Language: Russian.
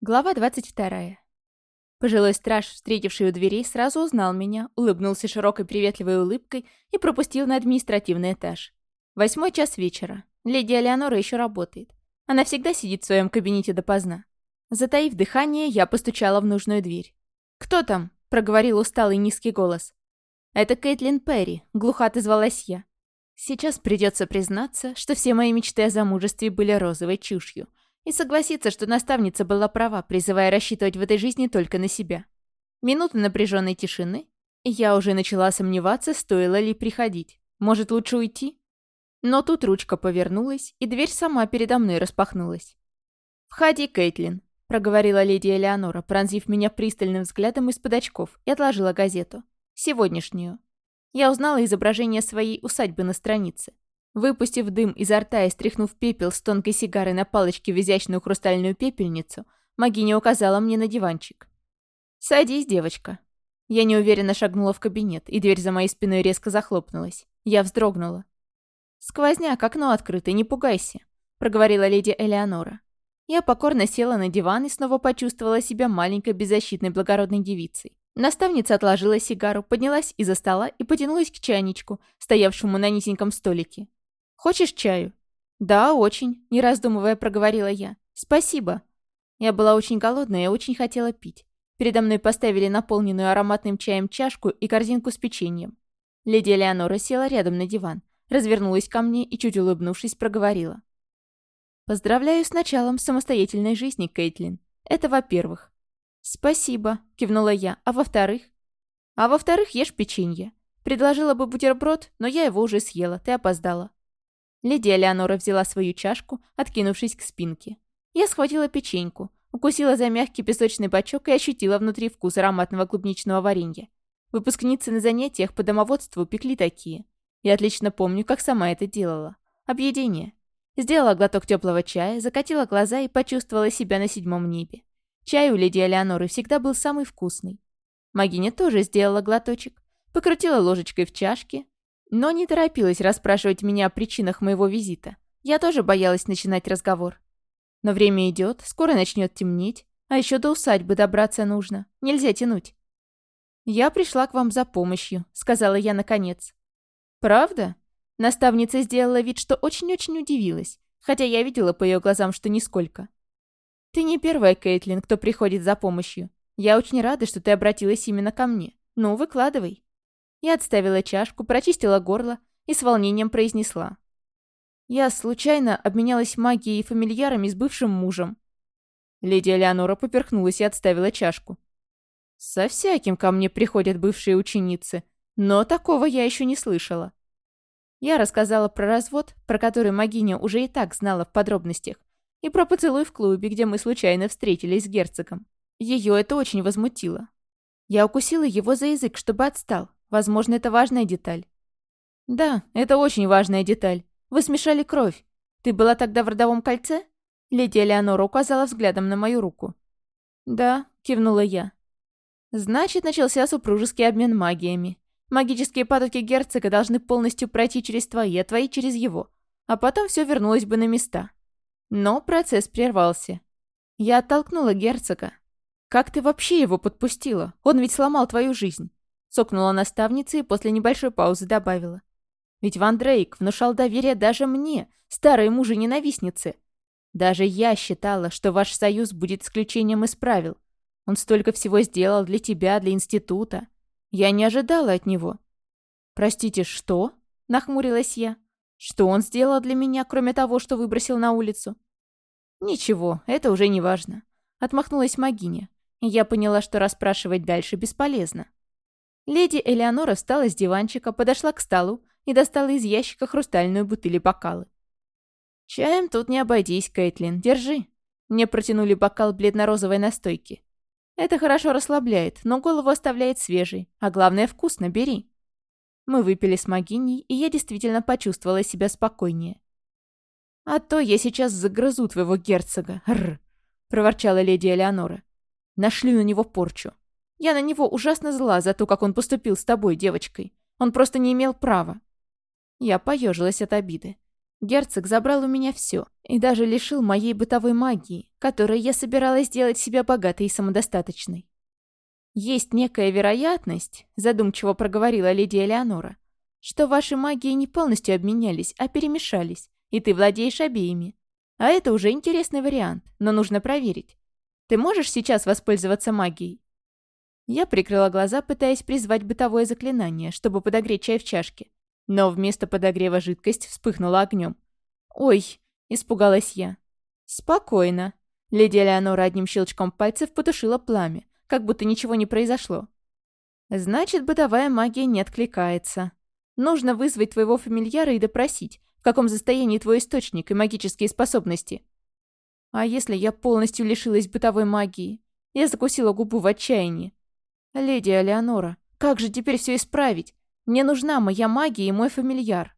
Глава 22. Пожилой страж, встретивший у дверей, сразу узнал меня, улыбнулся широкой приветливой улыбкой и пропустил на административный этаж. Восьмой час вечера. Леди Алеонора еще работает. Она всегда сидит в своем кабинете допоздна. Затаив дыхание, я постучала в нужную дверь. «Кто там?» — проговорил усталый низкий голос. «Это Кейтлин Перри», — глухо отозвалась я. Сейчас придется признаться, что все мои мечты о замужестве были розовой чушью — и согласиться, что наставница была права, призывая рассчитывать в этой жизни только на себя. Минуты напряженной тишины, и я уже начала сомневаться, стоило ли приходить. Может, лучше уйти? Но тут ручка повернулась, и дверь сама передо мной распахнулась. «Входи, Кейтлин», — проговорила леди Элеонора, пронзив меня пристальным взглядом из-под очков, и отложила газету. «Сегодняшнюю». Я узнала изображение своей усадьбы на странице. Выпустив дым изо рта и стряхнув пепел с тонкой сигарой на палочке в изящную хрустальную пепельницу, Магиня указала мне на диванчик. «Садись, девочка». Я неуверенно шагнула в кабинет, и дверь за моей спиной резко захлопнулась. Я вздрогнула. «Сквозняк, окно открыто, не пугайся», — проговорила леди Элеонора. Я покорно села на диван и снова почувствовала себя маленькой беззащитной благородной девицей. Наставница отложила сигару, поднялась из-за стола и потянулась к чайничку, стоявшему на низеньком столике. Хочешь чаю?» «Да, очень», — не раздумывая проговорила я. «Спасибо». Я была очень голодная и очень хотела пить. Передо мной поставили наполненную ароматным чаем чашку и корзинку с печеньем. Леди Элеонора села рядом на диван, развернулась ко мне и, чуть улыбнувшись, проговорила. «Поздравляю с началом самостоятельной жизни, Кейтлин. Это во-первых». «Спасибо», — кивнула я. «А во-вторых?» «А во-вторых, ешь печенье. Предложила бы бутерброд, но я его уже съела, ты опоздала». Леди Элеонора взяла свою чашку, откинувшись к спинке. Я схватила печеньку, укусила за мягкий песочный бачок и ощутила внутри вкус ароматного клубничного варенья. Выпускницы на занятиях по домоводству пекли такие. Я отлично помню, как сама это делала. Объедение. Сделала глоток теплого чая, закатила глаза и почувствовала себя на седьмом небе. Чай у леди Элеоноры всегда был самый вкусный. Магиня тоже сделала глоточек, покрутила ложечкой в чашке, но не торопилась расспрашивать меня о причинах моего визита. Я тоже боялась начинать разговор. Но время идет, скоро начнет темнеть, а еще до усадьбы добраться нужно. Нельзя тянуть. «Я пришла к вам за помощью», — сказала я наконец. «Правда?» Наставница сделала вид, что очень-очень удивилась, хотя я видела по ее глазам, что нисколько. «Ты не первая, Кейтлин, кто приходит за помощью. Я очень рада, что ты обратилась именно ко мне. Ну, выкладывай». Я отставила чашку, прочистила горло и с волнением произнесла. Я случайно обменялась магией и фамильярами с бывшим мужем. Леди Элеонора поперхнулась и отставила чашку. Со всяким ко мне приходят бывшие ученицы, но такого я еще не слышала. Я рассказала про развод, про который Магиня уже и так знала в подробностях, и про поцелуй в клубе, где мы случайно встретились с герцогом. Ее это очень возмутило. Я укусила его за язык, чтобы отстал, Возможно, это важная деталь. Да, это очень важная деталь. Вы смешали кровь. Ты была тогда в родовом кольце? Леди Элеонора указала взглядом на мою руку. Да, кивнула я. Значит, начался супружеский обмен магиями. Магические потоки герцога должны полностью пройти через твои, а твои через его. А потом все вернулось бы на места. Но процесс прервался. Я оттолкнула герцога. Как ты вообще его подпустила? Он ведь сломал твою жизнь. Сокнула наставница и после небольшой паузы добавила. «Ведь Ван Дрейк внушал доверие даже мне, старой мужа-ненавистнице. Даже я считала, что ваш союз будет исключением из правил. Он столько всего сделал для тебя, для института. Я не ожидала от него». «Простите, что?» — нахмурилась я. «Что он сделал для меня, кроме того, что выбросил на улицу?» «Ничего, это уже не важно», — отмахнулась Магиня. И я поняла, что расспрашивать дальше бесполезно. Леди Элеонора встала с диванчика, подошла к столу и достала из ящика хрустальную бутыль и бокалы. «Чаем тут не обойдись, Кейтлин, держи». Мне протянули бокал бледно-розовой настойки. Это хорошо расслабляет, но голову оставляет свежей, а главное вкусно, бери. Мы выпили с Магиней, и я действительно почувствовала себя спокойнее. «А то я сейчас загрызу твоего герцога, рр!» — проворчала леди Элеонора. «Нашли на него порчу. Я на него ужасно зла за то, как он поступил с тобой, девочкой. Он просто не имел права». Я поежилась от обиды. Герцог забрал у меня все и даже лишил моей бытовой магии, которой я собиралась сделать себя богатой и самодостаточной. Есть некая вероятность, задумчиво проговорила леди Элеонора, что ваши магии не полностью обменялись, а перемешались, и ты владеешь обеими. А это уже интересный вариант, но нужно проверить. Ты можешь сейчас воспользоваться магией? Я прикрыла глаза, пытаясь призвать бытовое заклинание, чтобы подогреть чай в чашке. Но вместо подогрева жидкость вспыхнула огнем. «Ой!» – испугалась я. «Спокойно». Леди Элеонора одним щелчком пальцев потушила пламя, как будто ничего не произошло. «Значит, бытовая магия не откликается. Нужно вызвать твоего фамильяра и допросить, в каком состоянии твой источник и магические способности. А если я полностью лишилась бытовой магии? Я закусила губу в отчаянии. «Леди Алеонора, как же теперь все исправить? Мне нужна моя магия и мой фамильяр».